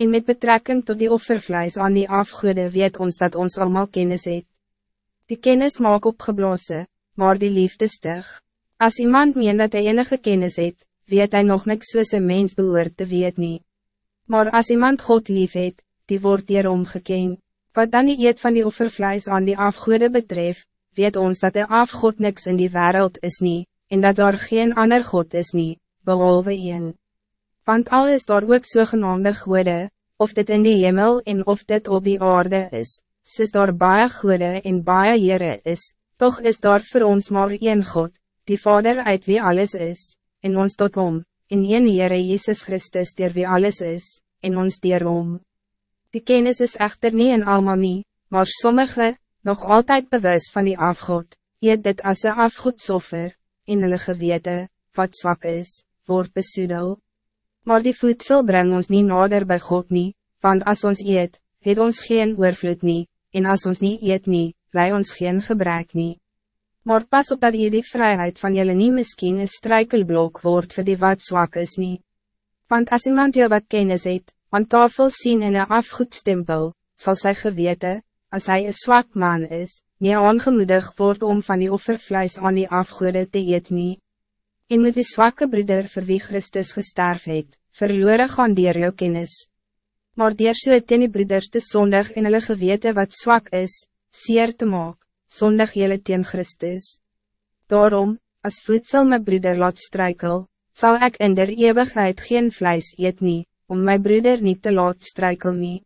En met betrekking tot die offervleis aan die afgoede weet ons dat ons allemaal kennis het. Die kennis maak opgeblazen, maar die liefde stig. Als iemand meen dat hij enige kennis het, weet hij nog niks soos een mens behoort te weet nie. Maar als iemand God lief het, die wordt hierom geken. Wat dan die eet van die offervleis aan die afgoede betreft, weet ons dat de afgod niks in die wereld is niet, en dat er geen ander God is niet, behalve een. Want al is daar ook zogenaamde goede, of dit in die hemel en of dit op die aarde is, soos daar baie goede en baie Heere is, toch is daar voor ons maar één God, die Vader uit wie alles is, en ons tot om, en een Heere Jezus Christus der wie alles is, en ons om. Die kennis is echter niet in almal nie, maar sommige, nog altijd bewust van die afgod, eet dit as een afgoedsoffer, en hulle gewete, wat zwak is, wordt besoedel. Maar die voedsel brengt ons niet nader bij God nie, want als ons eet, het ons geen oorvloed nie, en als ons niet eet nie, lei ons geen gebrek nie. Maar pas op dat je die vrijheid van jullie niet misschien een struikelblok wordt voor die wat zwak is niet. Want als iemand jou wat kennis het, aan tafel zien in een afgoedstempel, zal zij geweten, als hij een zwak man is, niet aangemoedig wordt om van die offervleis aan die afgoede te eet nie. En met die zwakke broeder vir wie Christus gesterf het, verloren gaan dier jou kennis. Maar dier so het die broeders te zondig en hulle gewete wat zwak is, zeer te maak, zondig jylle teen Christus. Daarom, als voedsel my broeder laat strijkel, zal ik in der eeuwigheid geen vlees eet nie, om mijn broeder niet te laat strijkel nie.